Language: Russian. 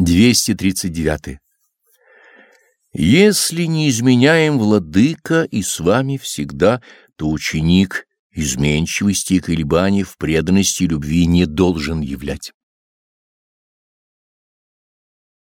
239. Если не изменяем владыка и с вами всегда, то ученик изменчивости и колебаний в преданности и любви не должен являть.